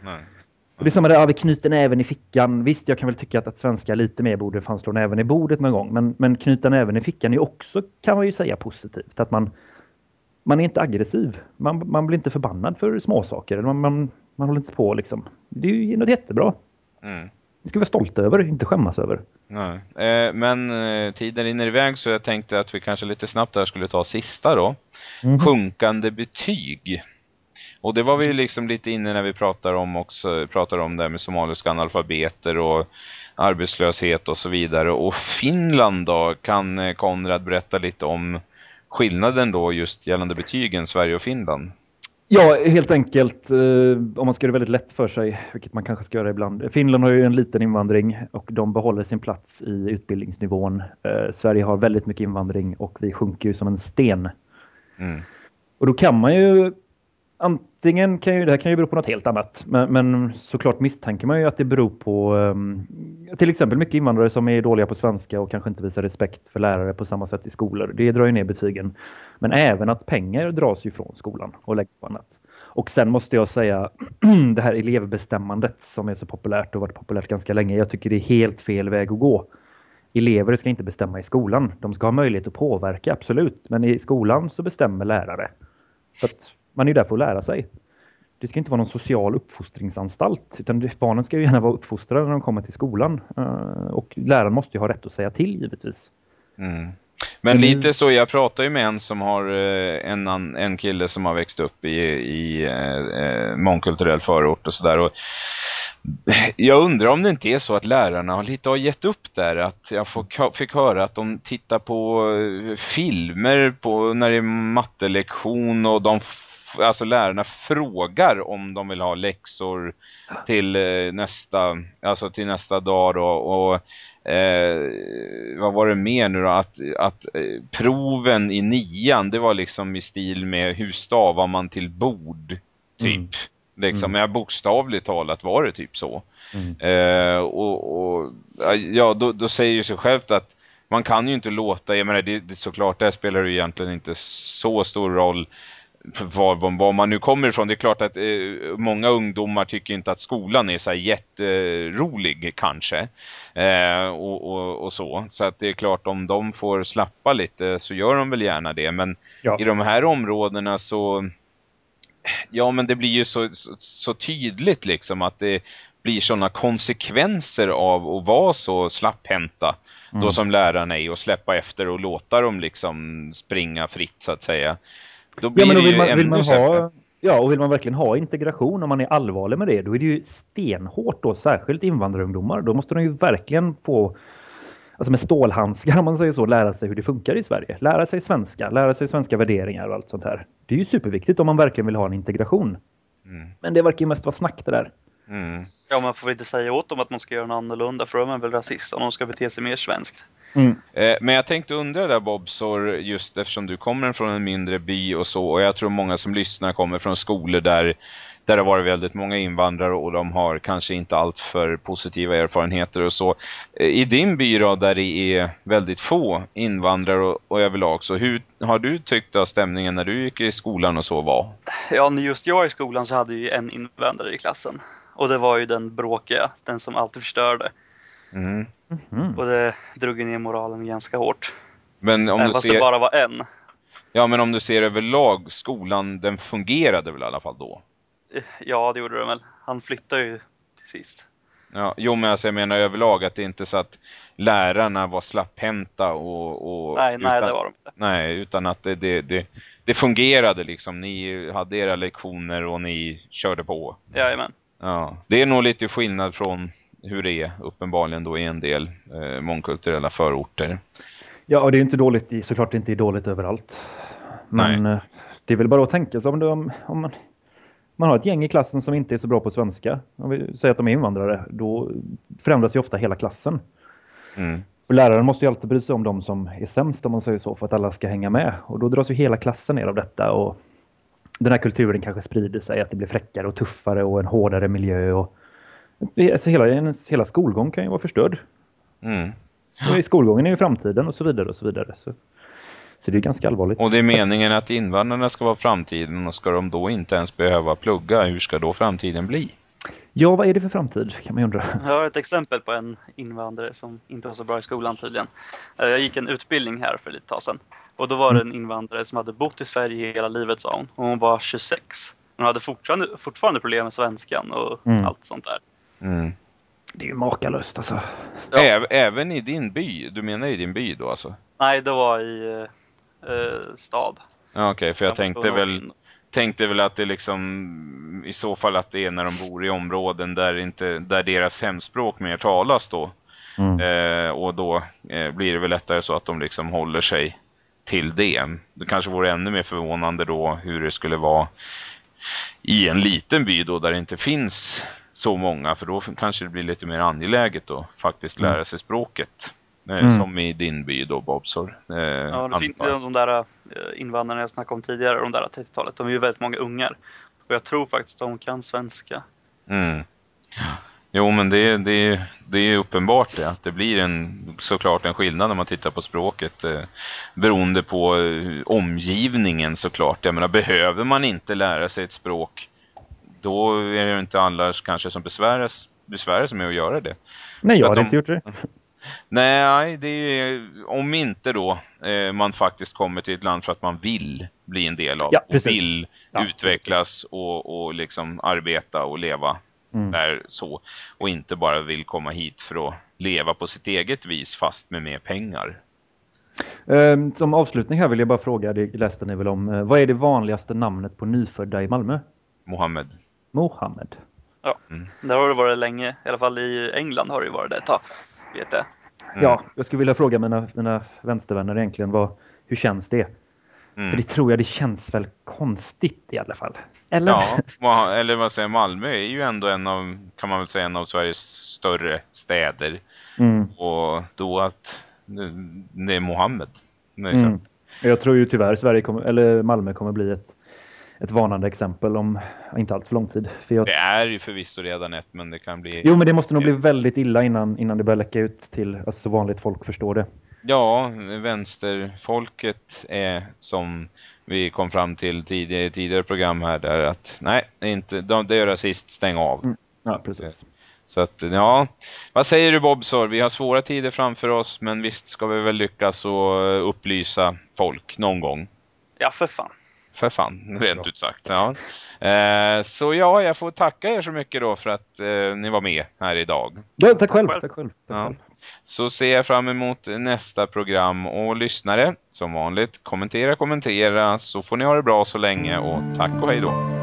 Nej. Och det är samma där, ja, vi knyter näven i fickan. Visst, jag kan väl tycka att, att svenskar lite mer borde fan slå näven i bordet någon gång. Men, men knyta näven i fickan är också, kan man ju säga, positivt. Att man, man är inte aggressiv. Man, man blir inte förbannad för småsaker. Man, man, man håller inte på liksom. Det är ju något jättebra. Mm. Det ska vi vara stolta över, inte skämmas över. Nej. Eh, men eh, tiden rinner iväg så jag tänkte att vi kanske lite snabbt där skulle ta sista då. Mhm. Sjunkande betyg. Och det var vi liksom lite inne när vi pratar om också, pratar om det här med somaliska analfabeter och arbetslöshet och så vidare. Och Finland då, kan eh, Konrad berätta lite om skillnaden då just gällande betygen Sverige och Finland? Ja, helt enkelt eh, om man ska göra det väldigt lätt för sig, vilket man kanske ska göra ibland. Finland har ju en liten invandring och de behåller sin plats i utbildningsnivån. Eh, Sverige har väldigt mycket invandring och vi sjunker ju som en sten. Mm. Och då kan man ju antingen kan ju det här kan ju bero på något helt annat, men, men såklart misstänker man ju att det beror på um, till exempel mycket invandrare som är dåliga på svenska och kanske inte visar respekt för lärare på samma sätt i skolor. Det drar ju ner betygen. Men även att pengar dras ju från skolan och läggs på annat. Och sen måste jag säga [CLEARS THROAT] det här elevbestämmandet som är så populärt och varit populärt ganska länge. Jag tycker det är helt fel väg att gå. Elever ska inte bestämma i skolan. De ska ha möjlighet att påverka, absolut. Men i skolan så bestämmer lärare. Så att man är där för att lära sig. Det ska inte vara någon social uppfostringsanstalt. Utan barnen ska ju gärna vara uppfostrade när de kommer till skolan. Eh, Och läraren måste ju ha rätt att säga till givetvis. Mm. Men lite så, jag pratar ju med en som har eh, en, en kille som har växt upp i, i eh, eh, mångkulturell förort och sådär. Jag undrar om det inte är så att lärarna har lite har gett upp där. Att jag fick höra att de tittar på filmer på, när det är mattelektion och de alltså lärarna frågar om de vill ha läxor till eh, nästa alltså till nästa dag då, och eh, vad var det mer nu då att, att eh, proven i nian det var liksom i stil med hur stavar man till bord typ Mm. liksom Mm. ja, bokstavligt talat var det typ så Mm. Eh, och, och ja, då, då säger ju sig självt att man kan ju inte låta, jag menar det, det såklart, där spelar det ju egentligen inte så stor roll var, var, man nu kommer ifrån. Det är klart att eh, många ungdomar tycker inte att skolan är så här jätterolig kanske. Eh, och, och, och så. Så att det är klart om de får slappa lite så gör de väl gärna det. Men Ja. i de här områdena så ja men det blir ju så, så, så tydligt liksom att det blir sådana konsekvenser av att vara så slapphänta då Mm. som lärarna är och släppa efter och låta dem liksom springa fritt så att säga. Då Ja, blir men då det vill ju man, vill man ha Ja, och vill man verkligen ha integration, om man är allvarlig med det, då är det ju stenhårt då, särskilt invandrarungdomar. Då måste de ju verkligen få, alltså med stålhandskar [LAUGHS] om man säger så, lära sig hur det funkar i Sverige. Lära sig svenska, lära sig svenska värderingar och allt sånt här. Det är ju superviktigt om man verkligen vill ha en integration. Mm. Men det verkar ju mest vara snack det där. Mm. Ja, man får väl inte säga åt dem att de ska göra något annorlunda för då är man väl rasist om de ska bete sig mer svenskt. Eh, men jag tänkte undra där Bobsor, just eftersom du kommer från en mindre by och så, och jag tror många som lyssnar kommer från skolor där, där det har varit väldigt många invandrare och de har kanske inte allt för positiva erfarenheter och så. Eh, I din by då, där det är väldigt få invandrare och, och överlag, så hur har du tyckt att stämningen när du gick i skolan och så var? Ja, när just jag i skolan så hade jag ju en invandrare i klassen. Och det var ju den bråkiga, den som alltid förstörde. Mm. Mhm. Och det drog ner moralen ganska hårt. Men om Även du ser... det bara var en. Ja, men om du ser överlag, skolan, den fungerade väl i alla fall då? Ja, det gjorde den väl. Han flyttade ju till sist. Ja, jo men alltså jag menar överlag att det inte är så att lärarna var slapphänta och... och Nej, nej utan, det var de inte. Nej, utan att det, det, det, det fungerade liksom. Ni hade era lektioner och ni körde på. Jajamän. Ja, det är nog lite skillnad från hur det är uppenbarligen då i en del eh, mångkulturella förorter. Ja, och det är inte dåligt, i, såklart inte är dåligt överallt. Men eh, det är väl bara att tänka sig om, om, om man, man har ett gäng i klassen som inte är så bra på svenska. Om vi säger att de är invandrare, då förändras ju ofta hela klassen. Mm. För läraren måste ju alltid bry sig om de som är sämst om man säger så, för att alla ska hänga med. Och då dras ju hela klassen ner av detta. Och den här kulturen kanske sprider sig, att det blir fräckare och tuffare och en hårdare miljö. Och, alltså hela, ens hela skolgång kan ju vara förstörd. Mm. I skolgången är ju framtiden och så vidare och så vidare. Så, så det är ganska allvarligt. Och det är meningen att invandrarna ska vara framtiden och ska de då inte ens behöva plugga, hur ska då framtiden bli? Ja, vad är det för framtid kan man undra. Jag har ett exempel på en invandrare som inte var så bra i skolan tydligen. Eh, Jag gick en utbildning här för lite tag sedan. Och då var det en invandrare som hade bott i Sverige hela livet sa hon. Och hon var 26. Hon hade fortfarande, fortfarande problem med svenskan och Mm. allt sånt där. Mm. Det är ju makalöst alltså. Ja. Äv, även i din by? Du menar i din by då alltså? Nej, det var i eh, eh, stad. Ja, Okej, för jag var tänkte väl, in. tänkte väl att det liksom i så fall att det är när de bor i områden där, inte, där deras hemspråk mer talas då. Mm. Eh, och då eh, blir det väl lättare så att de liksom håller sig till det. Det kanske vore ännu mer förvånande då hur det skulle vara i en liten by då där det inte finns så många för då kanske det blir lite mer angeläget då faktiskt Mm. lära sig språket. Eh, Mm. Som i din by då Bobsor. Eh, Ja, det fin- antar jag. de där eh, invandrarna jag snackade om tidigare, de där 30-talet, de är ju väldigt många ungar. Och jag tror faktiskt att de kan svenska. Mm. Jo men det, det, det är uppenbart det, att det blir en, såklart en skillnad när man tittar på språket eh, beroende på eh, omgivningen såklart. Jag menar, behöver man inte lära sig ett språk då är det inte alla kanske som besväras, besväras med att göra det. Nej, jag de- inte gjort det. [LAUGHS] Nej, det är om inte då eh, man faktiskt kommer till ett land för att man vill bli en del av Ja, och vill Ja, utvecklas och, och liksom arbeta och leva Mm. där så och inte bara vill komma hit för att leva på sitt eget vis fast med mer pengar. Ehm, Som avslutning här vill jag bara fråga, det läste ni väl om, eh, vad är det vanligaste namnet på nyfödda i Malmö? Mohammed. Mohammed. Där har det varit länge, i alla fall i England har det ju varit det ett tag. Vet jag. Mm. Ja, jag skulle vilja fråga mina, mina vänstervänner egentligen, vad, hur känns det? Mm. För det tror jag det känns väl konstigt i alla fall. Eller? Ja, eller vad säger Malmö är ju ändå en av, kan man väl säga, en av Sveriges större städer. Mm, Och då att det- det är Mohammed. Det mm. Jag tror ju tyvärr Sverige kommer, eller Malmö kommer bli ett, ett varnande exempel om inte allt för lång tid. För jag, Det är ju förvisso redan ett, men det kan bli... jo, men det måste nog bli väldigt illa innan, innan det börjar läcka ut till alltså, så vanligt folk förstår det. Ja, vänsterfolket är som vi kom fram till tidigare, tidigare program här där att nej, inte, de, det är rasist, stäng av. Mm. Ja, precis. Så att ja, vad säger du Bobsor? Vi har svåra tider framför oss men visst ska vi väl lyckas och upplysa folk någon gång. Ja, för fan. För fan, rent ut sagt. Ja. Eh, så ja, jag får tacka er så mycket då för att eh, ni var med här idag. Ja, tack själv. själv. Tack själv. Tack Ja. själv. Så ser jag fram emot nästa program och lyssnare som vanligt kommentera, kommentera så får ni ha det bra så länge och tack och hej då.